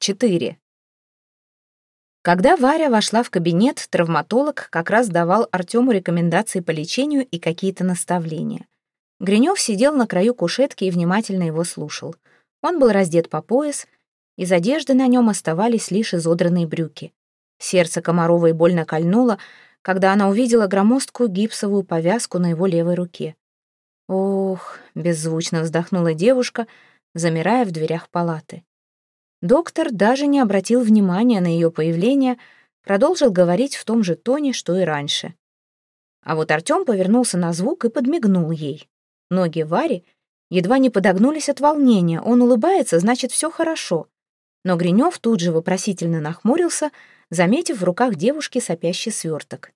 4. Когда Варя вошла в кабинет, травматолог как раз давал Артему рекомендации по лечению и какие-то наставления. Гринев сидел на краю кушетки и внимательно его слушал. Он был раздет по пояс, из одежды на нем оставались лишь изодранные брюки. Сердце Комаровой больно кольнуло, когда она увидела громоздкую гипсовую повязку на его левой руке. «Ох», — беззвучно вздохнула девушка, замирая в дверях палаты. Доктор даже не обратил внимания на ее появление, продолжил говорить в том же тоне, что и раньше. А вот Артем повернулся на звук и подмигнул ей. Ноги Вари едва не подогнулись от волнения. Он улыбается, значит, все хорошо. Но Гринев тут же вопросительно нахмурился, заметив в руках девушки сопящий сверток.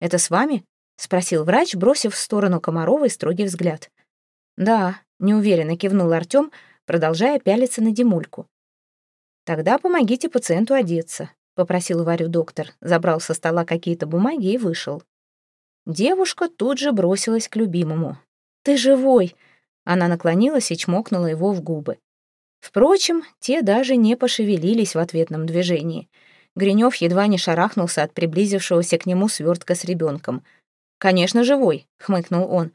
«Это с вами?» — спросил врач, бросив в сторону Комаровой строгий взгляд. «Да», — неуверенно кивнул Артем, продолжая пялиться на Димульку. «Тогда помогите пациенту одеться», — попросил Варю доктор, забрал со стола какие-то бумаги и вышел. Девушка тут же бросилась к любимому. «Ты живой!» Она наклонилась и чмокнула его в губы. Впрочем, те даже не пошевелились в ответном движении. Гринев едва не шарахнулся от приблизившегося к нему свертка с ребенком. «Конечно, живой», — хмыкнул он.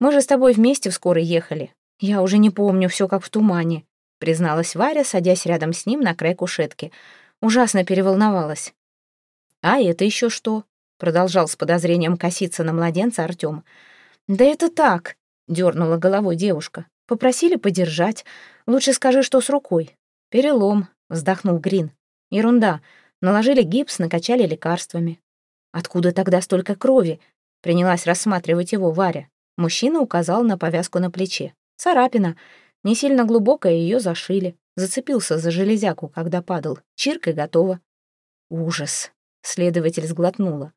«Мы же с тобой вместе в скорой ехали. Я уже не помню, все как в тумане призналась Варя, садясь рядом с ним на край кушетки. Ужасно переволновалась. «А это еще что?» — продолжал с подозрением коситься на младенца Артем. «Да это так», — дернула головой девушка. «Попросили подержать. Лучше скажи, что с рукой». «Перелом», — вздохнул Грин. «Ерунда. Наложили гипс, накачали лекарствами». «Откуда тогда столько крови?» — принялась рассматривать его Варя. Мужчина указал на повязку на плече. «Царапина. Не сильно глубокая, ее зашили. Зацепился за железяку, когда падал. Чирка готова. Ужас. Следователь сглотнула.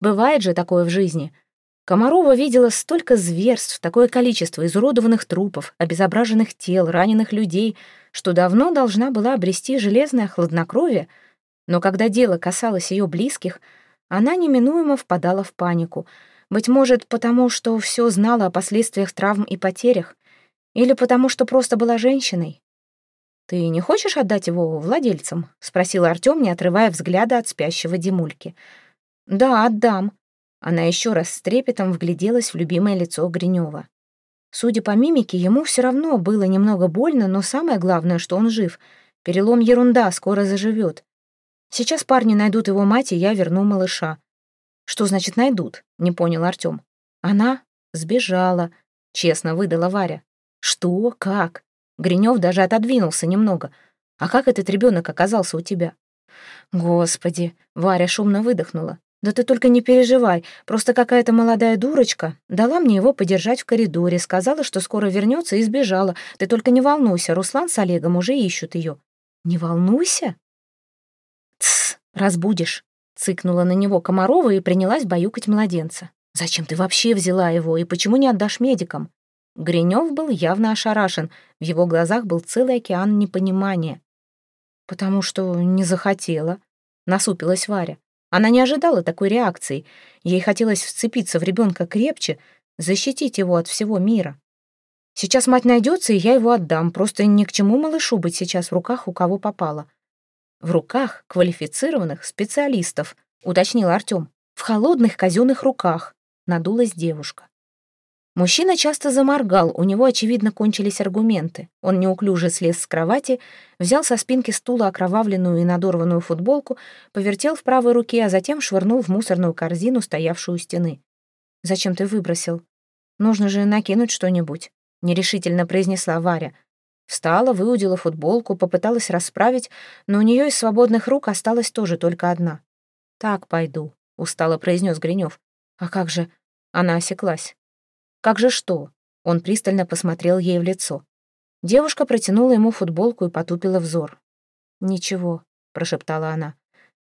Бывает же такое в жизни. Комарова видела столько зверств, такое количество изуродованных трупов, обезображенных тел, раненых людей, что давно должна была обрести железное хладнокровие, но когда дело касалось ее близких, она неминуемо впадала в панику. Быть может, потому что все знала о последствиях травм и потерях, или потому что просто была женщиной? «Ты не хочешь отдать его владельцам?» — спросил Артем, не отрывая взгляда от спящего Димульки. «Да, отдам». Она еще раз с трепетом вгляделась в любимое лицо Гринева. Судя по мимике, ему все равно было немного больно, но самое главное, что он жив. Перелом ерунда, скоро заживет. Сейчас парни найдут его мать, и я верну малыша. Что значит найдут? Не понял Артем. Она сбежала, честно выдала Варя. «Что? Как?» Гринев даже отодвинулся немного. «А как этот ребенок оказался у тебя?» «Господи!» — Варя шумно выдохнула. «Да ты только не переживай, просто какая-то молодая дурочка дала мне его подержать в коридоре, сказала, что скоро вернется и сбежала. Ты только не волнуйся, Руслан с Олегом уже ищут ее». «Не волнуйся?» «Тсс, разбудишь», — цыкнула на него Комарова и принялась баюкать младенца. «Зачем ты вообще взяла его и почему не отдашь медикам?» Гринев был явно ошарашен, в его глазах был целый океан непонимания. «Потому что не захотела», — насупилась Варя. Она не ожидала такой реакции. Ей хотелось вцепиться в ребенка крепче, защитить его от всего мира. «Сейчас мать найдется, и я его отдам. Просто ни к чему малышу быть сейчас в руках у кого попало». «В руках квалифицированных специалистов», — уточнил Артем. «В холодных казенных руках», — надулась девушка. Мужчина часто заморгал, у него, очевидно, кончились аргументы. Он неуклюже слез с кровати, взял со спинки стула окровавленную и надорванную футболку, повертел в правой руке, а затем швырнул в мусорную корзину, стоявшую у стены. «Зачем ты выбросил? Нужно же накинуть что-нибудь», — нерешительно произнесла Варя. Встала, выудила футболку, попыталась расправить, но у нее из свободных рук осталась тоже только одна. «Так пойду», — устало произнес Гринев. «А как же...» — она осеклась. «Как же что?» Он пристально посмотрел ей в лицо. Девушка протянула ему футболку и потупила взор. «Ничего», — прошептала она.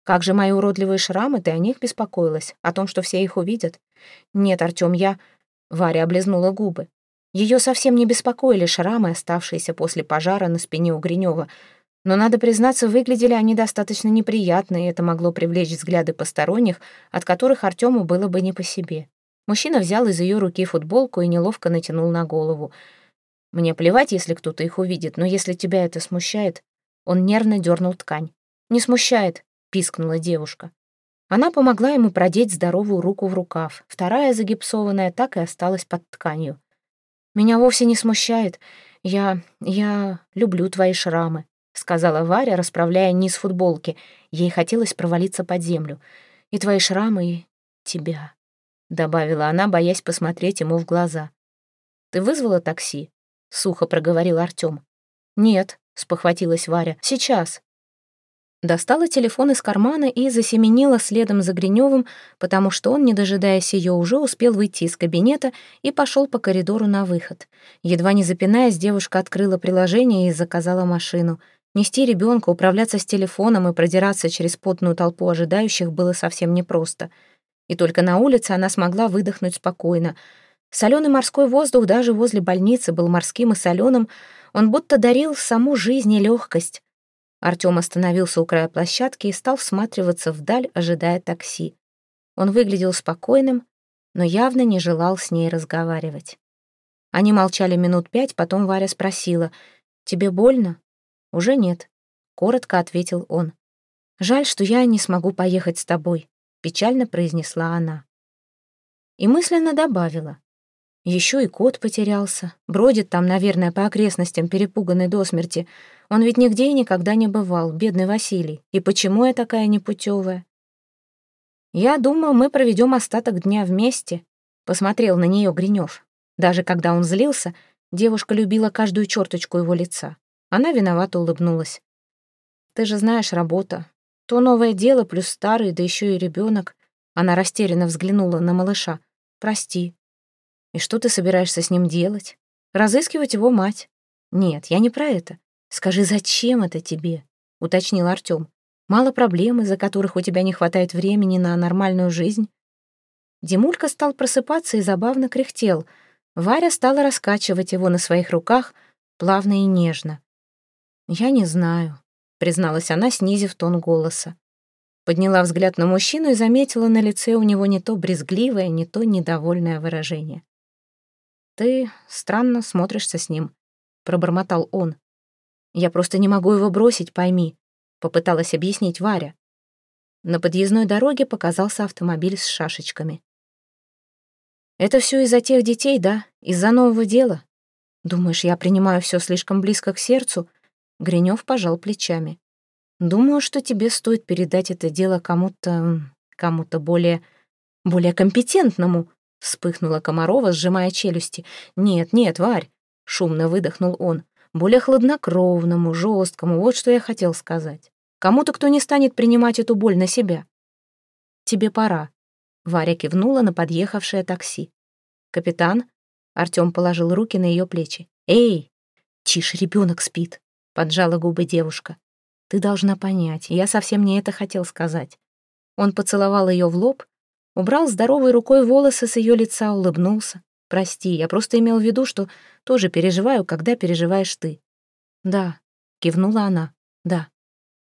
«Как же мои уродливые шрамы, ты о них беспокоилась? О том, что все их увидят?» «Нет, Артём, я...» Варя облизнула губы. Ее совсем не беспокоили шрамы, оставшиеся после пожара на спине у Гринева. Но, надо признаться, выглядели они достаточно неприятно, и это могло привлечь взгляды посторонних, от которых Артему было бы не по себе. Мужчина взял из ее руки футболку и неловко натянул на голову. «Мне плевать, если кто-то их увидит, но если тебя это смущает...» Он нервно дернул ткань. «Не смущает», — пискнула девушка. Она помогла ему продеть здоровую руку в рукав. Вторая, загипсованная, так и осталась под тканью. «Меня вовсе не смущает. Я... я люблю твои шрамы», — сказала Варя, расправляя низ футболки. Ей хотелось провалиться под землю. «И твои шрамы, и тебя», — добавила она, боясь посмотреть ему в глаза. «Ты вызвала такси?» — сухо проговорил Артём. «Нет», — спохватилась Варя, — «сейчас». Достала телефон из кармана и засеменила следом за Гринёвым, потому что он, не дожидаясь её, уже успел выйти из кабинета и пошёл по коридору на выход. Едва не запинаясь, девушка открыла приложение и заказала машину. Нести ребёнка, управляться с телефоном и продираться через потную толпу ожидающих было совсем непросто. И только на улице она смогла выдохнуть спокойно. Солёный морской воздух даже возле больницы был морским и солёным, он будто дарил саму жизнь и лёгкость. Артём остановился у края площадки и стал всматриваться вдаль, ожидая такси. Он выглядел спокойным, но явно не желал с ней разговаривать. Они молчали минут пять, потом Варя спросила, «Тебе больно?» «Уже нет», — коротко ответил он. «Жаль, что я не смогу поехать с тобой», — печально произнесла она. И мысленно добавила, еще и кот потерялся. Бродит там, наверное, по окрестностям, перепуганный до смерти. Он ведь нигде и никогда не бывал, бедный Василий. И почему я такая непутевая? Я думал, мы проведем остаток дня вместе. Посмотрел на нее Гринев. Даже когда он злился, девушка любила каждую черточку его лица. Она виновато улыбнулась. Ты же знаешь, работа. То новое дело, плюс старый, да еще и ребенок. Она растерянно взглянула на малыша. Прости, и что ты собираешься с ним делать? Разыскивать его мать? Нет, я не про это. Скажи, зачем это тебе? Уточнил Артём. Мало проблем, из-за которых у тебя не хватает времени на нормальную жизнь. Димулька стал просыпаться и забавно кряхтел. Варя стала раскачивать его на своих руках, плавно и нежно. «Я не знаю», — призналась она, снизив тон голоса. Подняла взгляд на мужчину и заметила на лице у него не то брезгливое, не то недовольное выражение. «Ты странно смотришься с ним», — пробормотал он. «Я просто не могу его бросить, пойми», — попыталась объяснить Варя. На подъездной дороге показался автомобиль с шашечками. «Это все из-за тех детей, да? Из-за нового дела? Думаешь, я принимаю все слишком близко к сердцу?» Гринев пожал плечами. «Думаю, что тебе стоит передать это дело кому-то... кому-то более... более компетентному», Вспыхнула Комарова, сжимая челюсти. «Нет, нет, Варь!» — шумно выдохнул он. «Более хладнокровному, жесткому, вот что я хотел сказать. Кому-то, кто не станет принимать эту боль на себя. Тебе пора». Варя кивнула на подъехавшее такси. «Капитан?» — Артём положил руки на ее плечи. «Эй! Тише, ребенок спит!» — поджала губы девушка. «Ты должна понять, я совсем не это хотел сказать». Он поцеловал ее в лоб, Убрал здоровой рукой волосы с ее лица, улыбнулся. «Прости, я просто имел в виду, что тоже переживаю, когда переживаешь ты». «Да», — кивнула она, — «да».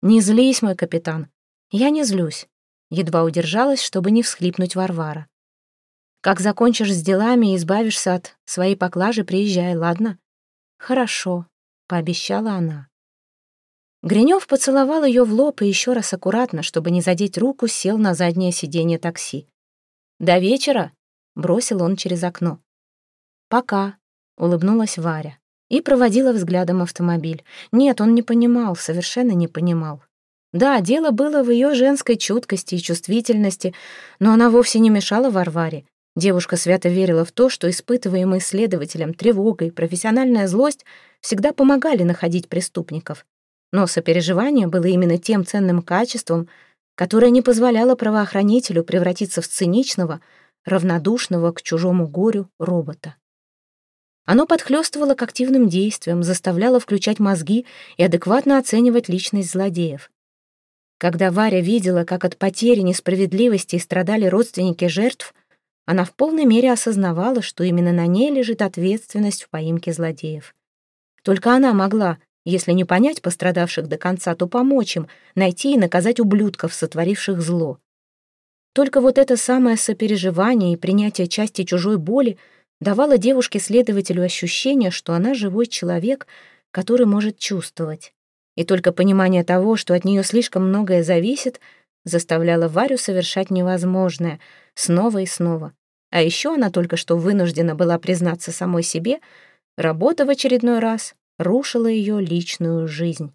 «Не злись, мой капитан». «Я не злюсь». Едва удержалась, чтобы не всхлипнуть Варвара. «Как закончишь с делами и избавишься от своей поклажи, приезжай, ладно?» «Хорошо», — пообещала она. Гринев поцеловал ее в лоб и еще раз аккуратно, чтобы не задеть руку, сел на заднее сиденье такси. «До вечера», — бросил он через окно. «Пока», — улыбнулась Варя и проводила взглядом автомобиль. Нет, он не понимал, совершенно не понимал. Да, дело было в ее женской чуткости и чувствительности, но она вовсе не мешала Варваре. Девушка свято верила в то, что испытываемые следователем тревога и профессиональная злость всегда помогали находить преступников. Но сопереживание было именно тем ценным качеством, которая не позволяла правоохранителю превратиться в циничного, равнодушного к чужому горю робота. Оно подхлёстывало к активным действиям, заставляло включать мозги и адекватно оценивать личность злодеев. Когда Варя видела, как от потери несправедливости страдали родственники жертв, она в полной мере осознавала, что именно на ней лежит ответственность в поимке злодеев. Только она могла если не понять пострадавших до конца, то помочь им, найти и наказать ублюдков, сотворивших зло. Только вот это самое сопереживание и принятие части чужой боли давало девушке-следователю ощущение, что она живой человек, который может чувствовать. И только понимание того, что от нее слишком многое зависит, заставляло Варю совершать невозможное снова и снова. А еще она только что вынуждена была признаться самой себе, работа в очередной раз рушила ее личную жизнь.